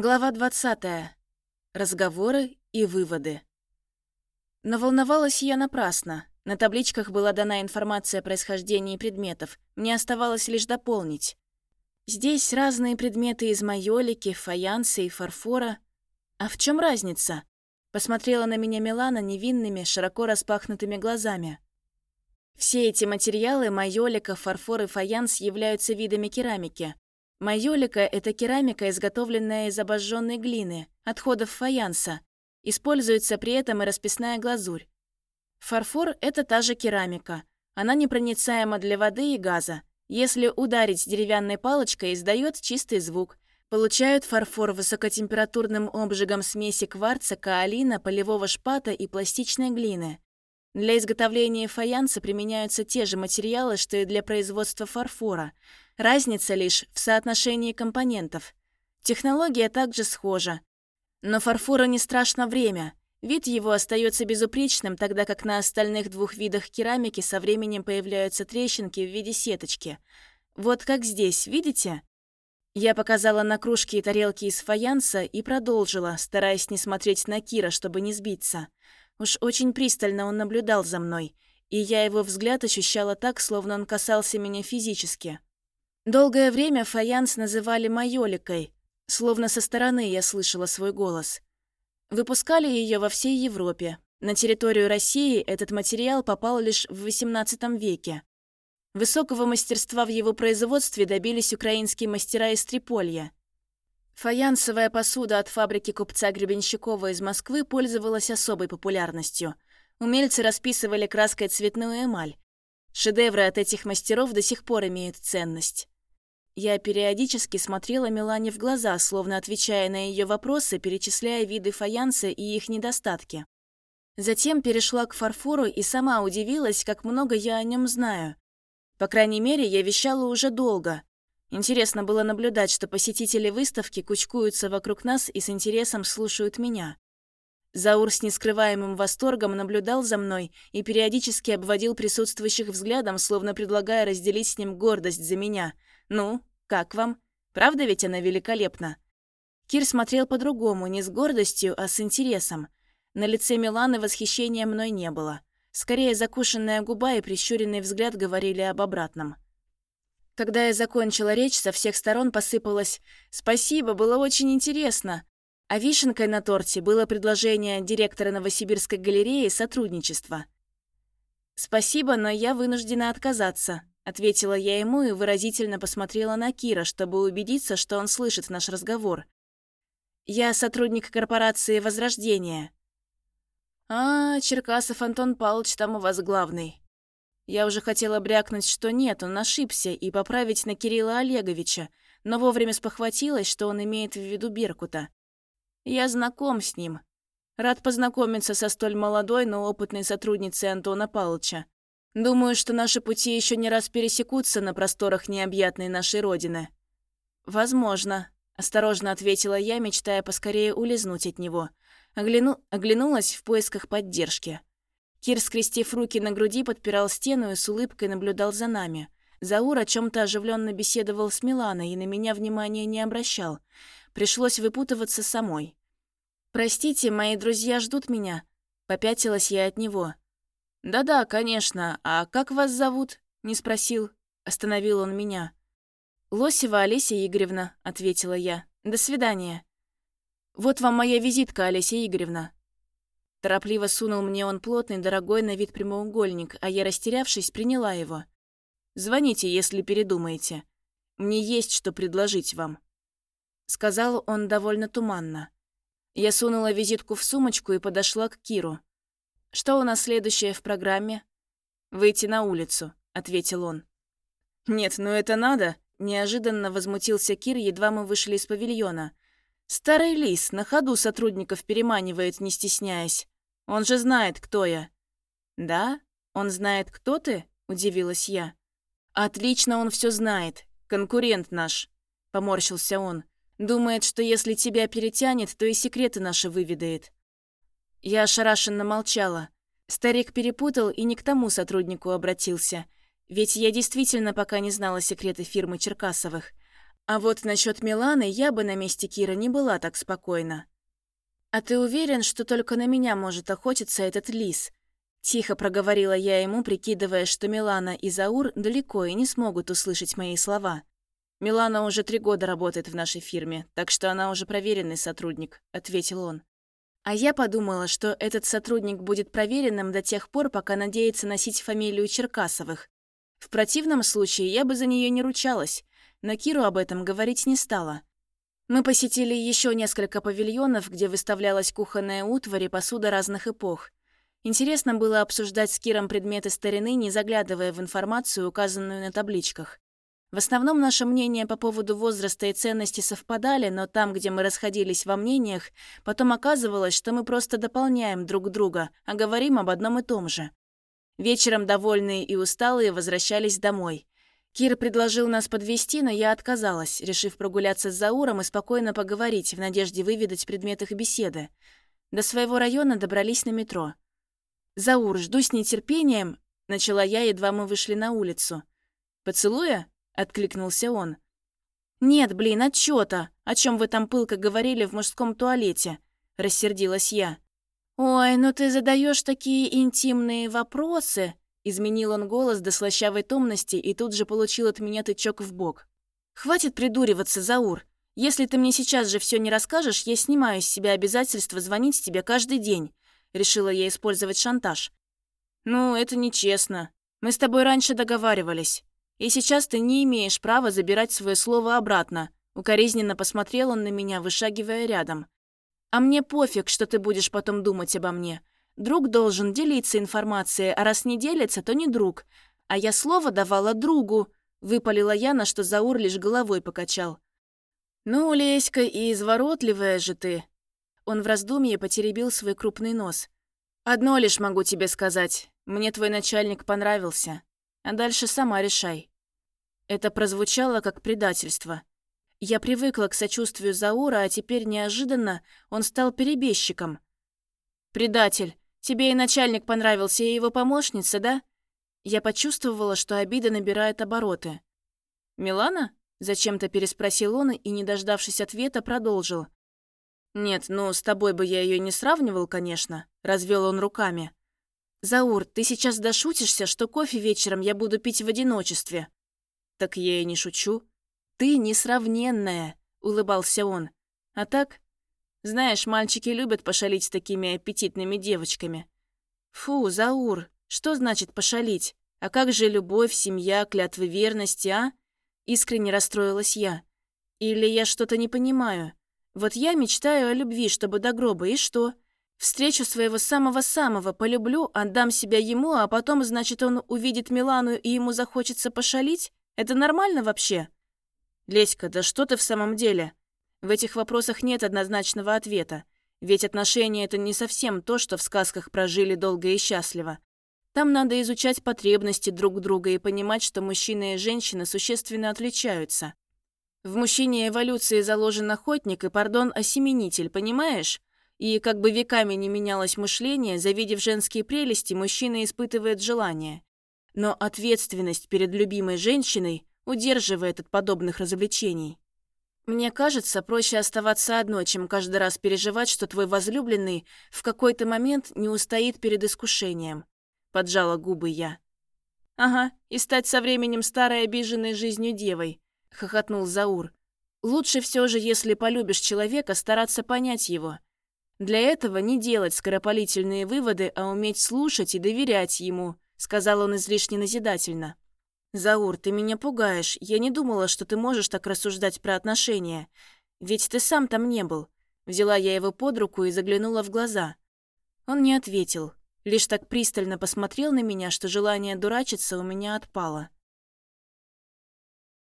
Глава 20. Разговоры и выводы. Но волновалась я напрасно. На табличках была дана информация о происхождении предметов. Мне оставалось лишь дополнить. Здесь разные предметы из майолики, фаянса и фарфора. А в чем разница? Посмотрела на меня Милана невинными, широко распахнутыми глазами. Все эти материалы, майолика, фарфор и фаянс, являются видами керамики. Майолика – это керамика, изготовленная из обожженной глины, отходов фаянса. Используется при этом и расписная глазурь. Фарфор – это та же керамика. Она непроницаема для воды и газа. Если ударить деревянной палочкой, издает чистый звук. Получают фарфор высокотемпературным обжигом смеси кварца, каолина, полевого шпата и пластичной глины. Для изготовления фаянса применяются те же материалы, что и для производства фарфора – Разница лишь в соотношении компонентов. Технология также схожа. Но фарфора не страшно время. Вид его остается безупречным, тогда как на остальных двух видах керамики со временем появляются трещинки в виде сеточки. Вот как здесь, видите? Я показала на кружки и тарелки из фаянса и продолжила, стараясь не смотреть на Кира, чтобы не сбиться. Уж очень пристально он наблюдал за мной, и я его взгляд ощущала так, словно он касался меня физически. Долгое время фаянс называли майоликой, словно со стороны я слышала свой голос. Выпускали ее во всей Европе. На территорию России этот материал попал лишь в XVIII веке. Высокого мастерства в его производстве добились украинские мастера из Триполья. Фаянсовая посуда от фабрики купца Гребенщикова из Москвы пользовалась особой популярностью. Умельцы расписывали краской цветную эмаль. Шедевры от этих мастеров до сих пор имеют ценность. Я периодически смотрела Милане в глаза, словно отвечая на ее вопросы, перечисляя виды фаянса и их недостатки. Затем перешла к фарфору и сама удивилась, как много я о нем знаю. По крайней мере, я вещала уже долго. Интересно было наблюдать, что посетители выставки кучкуются вокруг нас и с интересом слушают меня. Заур с нескрываемым восторгом наблюдал за мной и периодически обводил присутствующих взглядом, словно предлагая разделить с ним гордость за меня. «Ну, как вам? Правда ведь она великолепна?» Кир смотрел по-другому, не с гордостью, а с интересом. На лице Миланы восхищения мной не было. Скорее, закушенная губа и прищуренный взгляд говорили об обратном. Когда я закончила речь, со всех сторон посыпалось «Спасибо, было очень интересно». А вишенкой на торте было предложение директора Новосибирской галереи сотрудничества. «Спасибо, но я вынуждена отказаться», Ответила я ему и выразительно посмотрела на Кира, чтобы убедиться, что он слышит наш разговор. «Я сотрудник корпорации «Возрождение». «А, Черкасов Антон Павлович там у вас главный». Я уже хотела брякнуть, что нет, он ошибся, и поправить на Кирилла Олеговича, но вовремя спохватилась, что он имеет в виду Беркута. Я знаком с ним. Рад познакомиться со столь молодой, но опытной сотрудницей Антона Павловича. Думаю, что наши пути еще не раз пересекутся на просторах необъятной нашей Родины. Возможно, осторожно ответила я, мечтая поскорее улизнуть от него. Огляну... Оглянулась в поисках поддержки. Кир, скрестив руки на груди, подпирал стену и с улыбкой наблюдал за нами. Заур о чем то оживленно беседовал с Миланой и на меня внимания не обращал. Пришлось выпутываться самой. «Простите, мои друзья ждут меня». Попятилась я от него. «Да-да, конечно. А как вас зовут?» — не спросил. Остановил он меня. «Лосева Олеся Игоревна», — ответила я. «До свидания». «Вот вам моя визитка, Олеся Игоревна». Торопливо сунул мне он плотный, дорогой на вид прямоугольник, а я, растерявшись, приняла его. «Звоните, если передумаете. Мне есть что предложить вам», — сказал он довольно туманно. Я сунула визитку в сумочку и подошла к Киру. «Что у нас следующее в программе?» «Выйти на улицу», — ответил он. «Нет, ну это надо!» — неожиданно возмутился Кир, едва мы вышли из павильона. «Старый лис на ходу сотрудников переманивает, не стесняясь. Он же знает, кто я». «Да? Он знает, кто ты?» — удивилась я. «Отлично он все знает. Конкурент наш», — поморщился он. «Думает, что если тебя перетянет, то и секреты наши выведает». Я ошарашенно молчала. Старик перепутал и не к тому сотруднику обратился. Ведь я действительно пока не знала секреты фирмы Черкасовых. А вот насчет Миланы я бы на месте Кира не была так спокойна. «А ты уверен, что только на меня может охотиться этот лис?» Тихо проговорила я ему, прикидывая, что Милана и Заур далеко и не смогут услышать мои слова. «Милана уже три года работает в нашей фирме, так что она уже проверенный сотрудник», — ответил он. А я подумала, что этот сотрудник будет проверенным до тех пор, пока надеется носить фамилию Черкасовых. В противном случае я бы за нее не ручалась, но Киру об этом говорить не стала. Мы посетили еще несколько павильонов, где выставлялась кухонная утварь и посуда разных эпох. Интересно было обсуждать с Киром предметы старины, не заглядывая в информацию, указанную на табличках. В основном наше мнение по поводу возраста и ценности совпадали, но там, где мы расходились во мнениях, потом оказывалось, что мы просто дополняем друг друга, а говорим об одном и том же. Вечером довольные и усталые возвращались домой. Кир предложил нас подвести, но я отказалась, решив прогуляться с Зауром и спокойно поговорить, в надежде выведать предмет их беседы. До своего района добрались на метро. «Заур, жду с нетерпением», — начала я, едва мы вышли на улицу. «Поцелуя?» Откликнулся он. «Нет, блин, отчёта. О чем вы там пылко говорили в мужском туалете?» – рассердилась я. «Ой, ну ты задаешь такие интимные вопросы!» Изменил он голос до слащавой томности и тут же получил от меня тычок в бок. «Хватит придуриваться, Заур. Если ты мне сейчас же все не расскажешь, я снимаю с себя обязательство звонить тебе каждый день», — решила я использовать шантаж. «Ну, это нечестно. Мы с тобой раньше договаривались. И сейчас ты не имеешь права забирать свое слово обратно. Укоризненно посмотрел он на меня, вышагивая рядом. А мне пофиг, что ты будешь потом думать обо мне. Друг должен делиться информацией, а раз не делится, то не друг. А я слово давала другу. Выпалила я, на что Заур лишь головой покачал. «Ну, Леська, и изворотливая же ты!» Он в раздумье потеребил свой крупный нос. «Одно лишь могу тебе сказать. Мне твой начальник понравился. А дальше сама решай. Это прозвучало как предательство. Я привыкла к сочувствию Заура, а теперь неожиданно он стал перебежчиком. «Предатель, тебе и начальник понравился, и его помощница, да?» Я почувствовала, что обида набирает обороты. «Милана?» – зачем-то переспросил он и, не дождавшись ответа, продолжил. «Нет, ну, с тобой бы я ее не сравнивал, конечно», – развел он руками. «Заур, ты сейчас дошутишься, что кофе вечером я буду пить в одиночестве?» «Так я и не шучу». «Ты несравненная», — улыбался он. «А так? Знаешь, мальчики любят пошалить с такими аппетитными девочками». «Фу, Заур, что значит пошалить? А как же любовь, семья, клятвы верности, а?» Искренне расстроилась я. «Или я что-то не понимаю? Вот я мечтаю о любви, чтобы до гроба, и что?» Встречу своего самого-самого, полюблю, отдам себя ему, а потом, значит, он увидит Милану и ему захочется пошалить? Это нормально вообще? Леська, да что ты в самом деле? В этих вопросах нет однозначного ответа. Ведь отношения — это не совсем то, что в сказках прожили долго и счастливо. Там надо изучать потребности друг друга и понимать, что мужчина и женщина существенно отличаются. В мужчине эволюции заложен охотник и, пардон, осеменитель, понимаешь? И как бы веками не менялось мышление, завидев женские прелести, мужчина испытывает желание. Но ответственность перед любимой женщиной удерживает от подобных развлечений. Мне кажется, проще оставаться одной, чем каждый раз переживать, что твой возлюбленный в какой-то момент не устоит перед искушением. Поджала губы я. «Ага, и стать со временем старой обиженной жизнью девой», — хохотнул Заур. «Лучше все же, если полюбишь человека, стараться понять его. Для этого не делать скоропалительные выводы, а уметь слушать и доверять ему», — сказал он излишне назидательно. «Заур, ты меня пугаешь. Я не думала, что ты можешь так рассуждать про отношения. Ведь ты сам там не был». Взяла я его под руку и заглянула в глаза. Он не ответил. Лишь так пристально посмотрел на меня, что желание дурачиться у меня отпало.